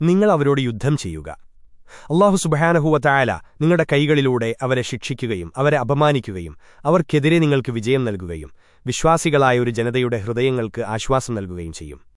നിങ്ങൾ അവരോട് യുദ്ധം ചെയ്യുക. അള്ളാഹു സുബഹാനഹുവത്തായാല നിങ്ങളുടെ കൈകളിലൂടെ അവരെ ശിക്ഷിക്കുകയും അവരെ അപമാനിക്കുകയും അവർക്കെതിരെ നിങ്ങൾക്ക് വിജയം നൽകുകയും വിശ്വാസികളായ ഒരു ജനതയുടെ ഹൃദയങ്ങൾക്ക് ആശ്വാസം നൽകുകയും ചെയ്യും.